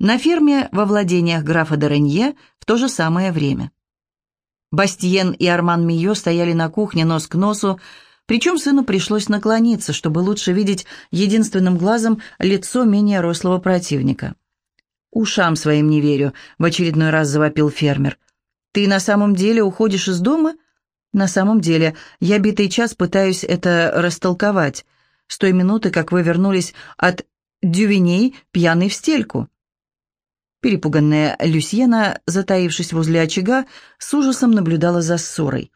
На ферме во владениях графа Доренье в то же самое время. Бастиен и Арман Мио стояли на кухне нос к носу, причем сыну пришлось наклониться, чтобы лучше видеть единственным глазом лицо менее рослого противника. «Ушам своим не верю», — в очередной раз завопил фермер. «Ты на самом деле уходишь из дома?» «На самом деле, я битый час пытаюсь это растолковать. С той минуты, как вы вернулись от дювиней, пьяный в стельку». Перепуганная Люсьена, затаившись возле очага, с ужасом наблюдала за ссорой.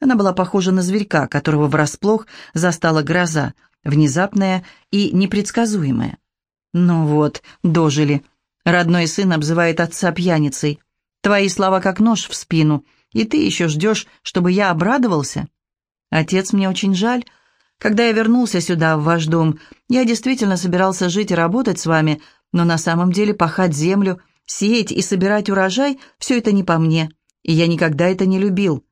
Она была похожа на зверька, которого врасплох застала гроза, внезапная и непредсказуемая. «Ну вот, дожили. Родной сын обзывает отца пьяницей. Твои слова как нож в спину, и ты еще ждешь, чтобы я обрадовался? Отец, мне очень жаль. Когда я вернулся сюда, в ваш дом, я действительно собирался жить и работать с вами, но на самом деле пахать землю, сеять и собирать урожай – все это не по мне, и я никогда это не любил.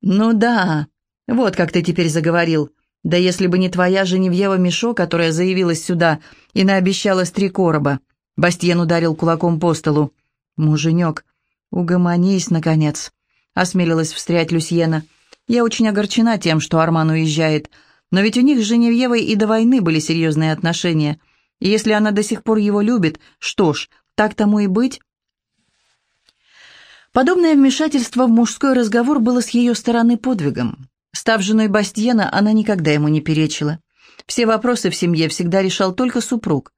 «Ну да, вот как ты теперь заговорил. Да если бы не твоя Женевьева Мишо, которая заявилась сюда и наобещала три короба». Бастиен ударил кулаком по столу. «Муженек, угомонись, наконец», — осмелилась встрять Люсьена. «Я очень огорчена тем, что Арман уезжает, но ведь у них с Женевьевой и до войны были серьезные отношения. И если она до сих пор его любит, что ж, так тому и быть». Подобное вмешательство в мужской разговор было с ее стороны подвигом. Став женой Бастьена, она никогда ему не перечила. Все вопросы в семье всегда решал только супруг.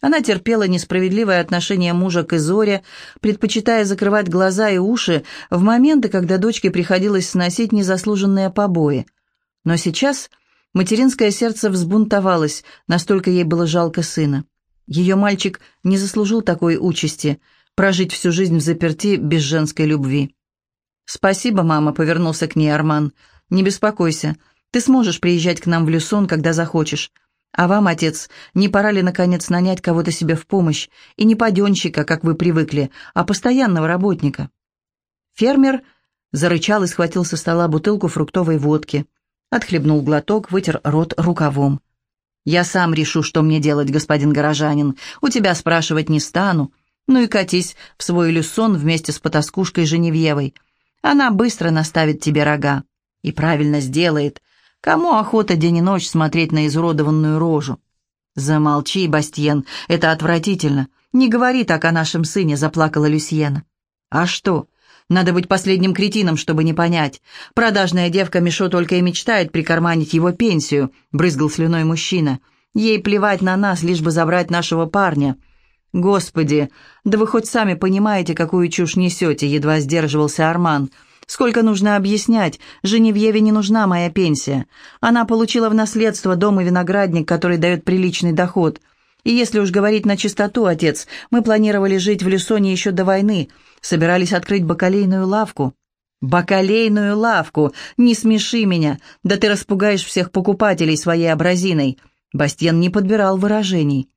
Она терпела несправедливое отношение мужа к Изоре, предпочитая закрывать глаза и уши в моменты, когда дочке приходилось сносить незаслуженные побои. Но сейчас материнское сердце взбунтовалось, настолько ей было жалко сына. Ее мальчик не заслужил такой участи – прожить всю жизнь в заперти без женской любви. «Спасибо, мама», — повернулся к ней Арман. «Не беспокойся, ты сможешь приезжать к нам в Люсон, когда захочешь. А вам, отец, не пора ли, наконец, нанять кого-то себе в помощь, и не паденщика, как вы привыкли, а постоянного работника?» Фермер зарычал и схватил со стола бутылку фруктовой водки. Отхлебнул глоток, вытер рот рукавом. «Я сам решу, что мне делать, господин горожанин. У тебя спрашивать не стану. Ну и катись в свой люсон вместе с потаскушкой Женевьевой. Она быстро наставит тебе рога. И правильно сделает. Кому охота день и ночь смотреть на изуродованную рожу? Замолчи, Бастьен, это отвратительно. Не говори так о нашем сыне, заплакала Люсьена. А что? Надо быть последним кретином, чтобы не понять. Продажная девка Мишо только и мечтает прикарманить его пенсию, брызгал слюной мужчина. Ей плевать на нас, лишь бы забрать нашего парня. «Господи, да вы хоть сами понимаете, какую чушь несете», — едва сдерживался Арман. «Сколько нужно объяснять? Женевьеве не нужна моя пенсия. Она получила в наследство дом и виноградник, который дает приличный доход. И если уж говорить на чистоту, отец, мы планировали жить в Лесоне еще до войны, собирались открыть бакалейную лавку». «Бакалейную лавку! Не смеши меня! Да ты распугаешь всех покупателей своей образиной!» Бастьен не подбирал выражений.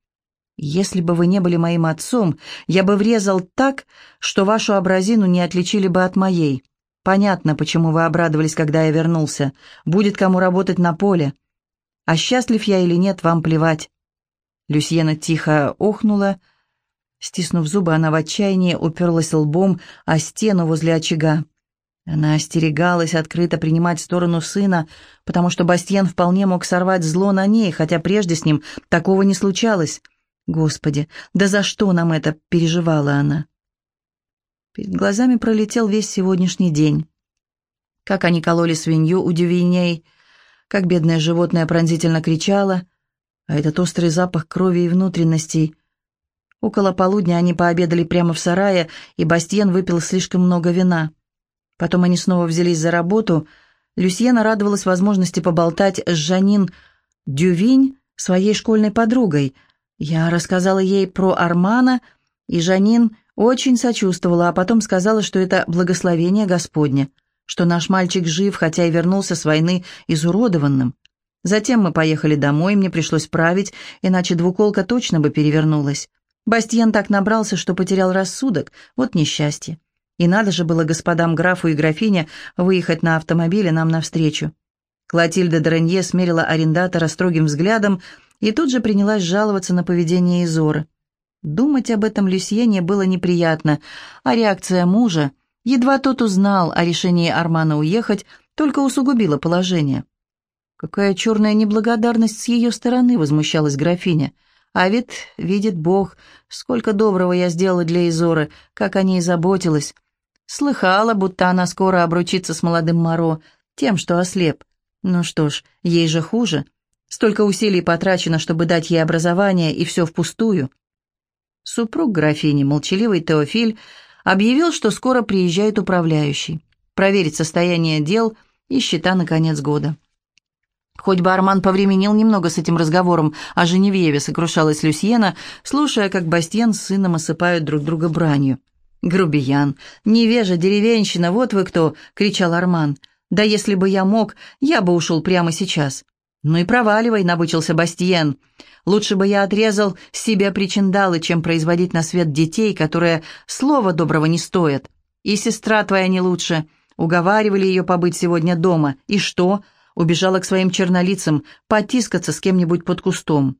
Если бы вы не были моим отцом, я бы врезал так, что вашу образину не отличили бы от моей. Понятно, почему вы обрадовались, когда я вернулся. Будет кому работать на поле. А счастлив я или нет, вам плевать». Люсьена тихо охнула. Стиснув зубы, она в отчаянии уперлась лбом о стену возле очага. Она остерегалась открыто принимать сторону сына, потому что Бастьен вполне мог сорвать зло на ней, хотя прежде с ним такого не случалось. Господи, да за что нам это, переживала она. Перед глазами пролетел весь сегодняшний день. Как они кололи свинью у дювиней, как бедное животное пронзительно кричало, а этот острый запах крови и внутренностей. Около полудня они пообедали прямо в сарае, и Бастьен выпил слишком много вина. Потом они снова взялись за работу. Люсьена радовалась возможности поболтать с Жанин Дювинь, своей школьной подругой — я рассказала ей про Армана, и Жанин очень сочувствовала, а потом сказала, что это благословение Господне, что наш мальчик жив, хотя и вернулся с войны изуродованным. Затем мы поехали домой, мне пришлось править, иначе двуколка точно бы перевернулась. Бастьен так набрался, что потерял рассудок, вот несчастье. И надо же было господам графу и графине выехать на автомобиле нам навстречу. Клотильда Доренье смерила арендатора строгим взглядом, и тут же принялась жаловаться на поведение Изоры. Думать об этом Люсьене было неприятно, а реакция мужа, едва тот узнал о решении Армана уехать, только усугубила положение. «Какая черная неблагодарность с ее стороны!» — возмущалась графиня. «А ведь, видит Бог, сколько доброго я сделала для Изоры, как о ней заботилась. Слыхала, будто она скоро обручится с молодым Моро, тем, что ослеп. Ну что ж, ей же хуже. Столько усилий потрачено, чтобы дать ей образование, и все впустую». Супруг графини, молчаливый Теофиль, объявил, что скоро приезжает управляющий, проверить состояние дел и счета на конец года. Хоть бы Арман повременил немного с этим разговором о Женевьеве, сокрушалась Люсьена, слушая, как Бастьен с сыном осыпают друг друга бранью. «Грубиян, невежа, деревенщина, вот вы кто!» — кричал Арман. «Да если бы я мог, я бы ушел прямо сейчас». «Ну и проваливай», — набычился Бастиен. Лучше бы я отрезал себе причиндалы, чем производить на свет детей, которые слова доброго не стоят. И сестра твоя не лучше. Уговаривали ее побыть сегодня дома. И что? Убежала к своим чернолицам, потискаться с кем-нибудь под кустом.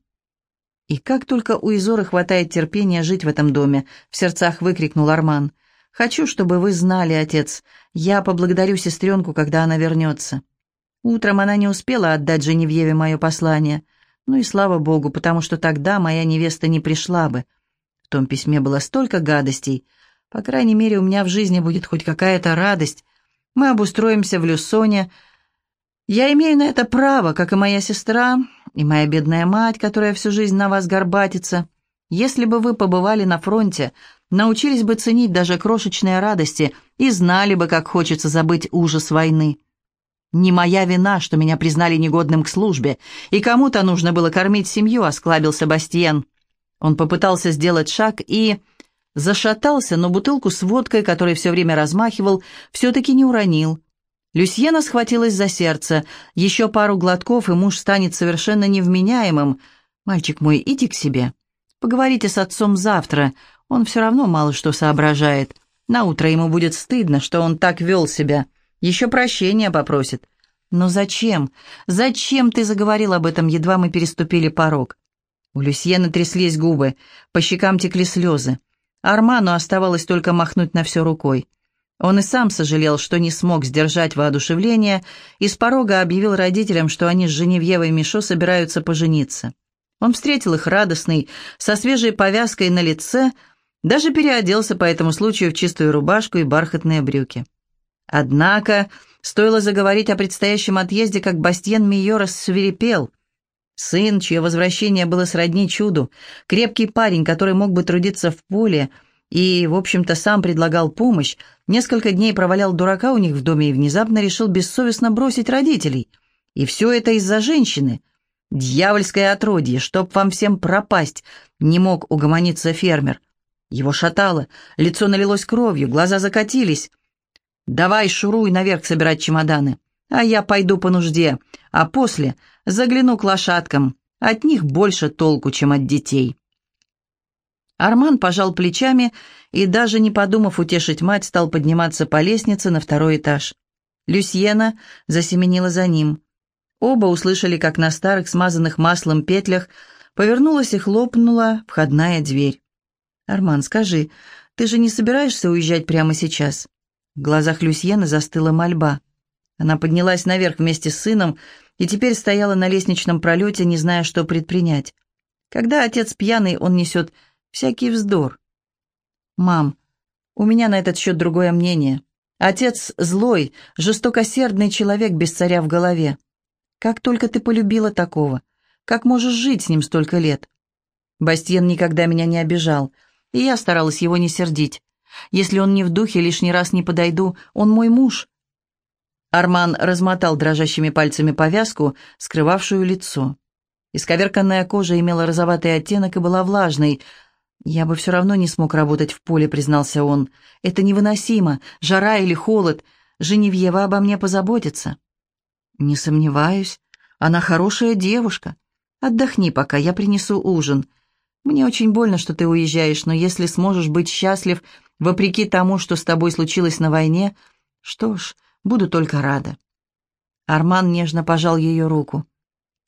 И как только у Изоры хватает терпения жить в этом доме, в сердцах выкрикнул Арман. «Хочу, чтобы вы знали, отец. Я поблагодарю сестренку, когда она вернется». Утром она не успела отдать Женевьеве мое послание — ну и слава богу, потому что тогда моя невеста не пришла бы. В том письме было столько гадостей. По крайней мере, у меня в жизни будет хоть какая-то радость. Мы обустроимся в Люсоне. Я имею на это право, как и моя сестра, и моя бедная мать, которая всю жизнь на вас горбатится. Если бы вы побывали на фронте, научились бы ценить даже крошечные радости и знали бы, как хочется забыть ужас войны. «Не моя вина, что меня признали негодным к службе, и кому-то нужно было кормить семью», — осклабился Бастиен. Он попытался сделать шаг и... Зашатался, но бутылку с водкой, которой все время размахивал, все-таки не уронил. Люсьена схватилась за сердце. Еще пару глотков, и муж станет совершенно невменяемым. «Мальчик мой, иди к себе. Поговорите с отцом завтра. Он все равно мало что соображает. Наутро ему будет стыдно, что он так вел себя». Еще прощения попросит. Но зачем? Зачем ты заговорил об этом, едва мы переступили порог? У Люсьены тряслись губы, по щекам текли слезы. Арману оставалось только махнуть на все рукой. Он и сам сожалел, что не смог сдержать воодушевление, и с порога объявил родителям, что они с Женевьевой Мишо собираются пожениться. Он встретил их радостный, со свежей повязкой на лице, даже переоделся по этому случаю в чистую рубашку и бархатные брюки. Однако, стоило заговорить о предстоящем отъезде, как Бастьен Мийо рассверепел. Сын, чье возвращение было сродни чуду, крепкий парень, который мог бы трудиться в поле и, в общем-то, сам предлагал помощь, несколько дней провалял дурака у них в доме и внезапно решил бессовестно бросить родителей. И все это из-за женщины. Дьявольское отродье, чтоб вам всем пропасть, не мог угомониться фермер. Его шатало, лицо налилось кровью, глаза закатились. Давай шуруй наверх собирать чемоданы, а я пойду по нужде, а после загляну к лошадкам. От них больше толку, чем от детей». Арман пожал плечами и, даже не подумав утешить мать, стал подниматься по лестнице на второй этаж. Люсьена засеменила за ним. Оба услышали, как на старых, смазанных маслом петлях повернулась и хлопнула входная дверь. «Арман, скажи, ты же не собираешься уезжать прямо сейчас?» В глазах Люсьены застыла мольба. Она поднялась наверх вместе с сыном и теперь стояла на лестничном пролете, не зная, что предпринять. Когда отец пьяный, он несет всякий вздор. «Мам, у меня на этот счет другое мнение. Отец злой, жестокосердный человек без царя в голове. Как только ты полюбила такого? Как можешь жить с ним столько лет?» Бастиен никогда меня не обижал, и я старалась его не сердить. Если он не в духе, лишний раз не подойду, он мой муж». Арман размотал дрожащими пальцами повязку, скрывавшую лицо. Исковерканная кожа имела розоватый оттенок и была влажной. «Я бы все равно не смог работать в поле», — признался он. «Это невыносимо, жара или холод. Женевьева обо мне позаботится». «Не сомневаюсь. Она хорошая девушка. Отдохни пока, я принесу ужин. Мне очень больно, что ты уезжаешь, но если сможешь быть счастлив вопреки тому, что с тобой случилось на войне, что ж, буду только рада». Арман нежно пожал ее руку.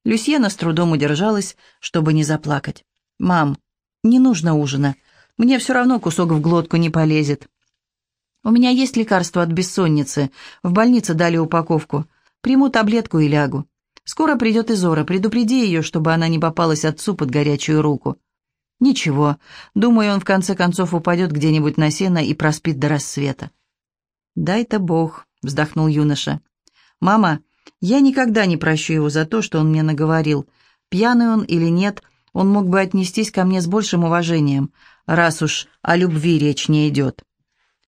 Люсьена с трудом удержалась, чтобы не заплакать. «Мам, «Не нужно ужина. Мне все равно кусок в глотку не полезет. У меня есть лекарство от бессонницы. В больнице дали упаковку. Приму таблетку и лягу. Скоро придет Изора. Предупреди ее, чтобы она не попалась отцу под горячую руку». «Ничего. Думаю, он в конце концов упадет где-нибудь на сено и проспит до рассвета». «Дай-то Бог», — вздохнул юноша. «Мама, я никогда не прощу его за то, что он мне наговорил. Пьяный он или нет, он мог бы отнестись ко мне с большим уважением, раз уж о любви речь не идет.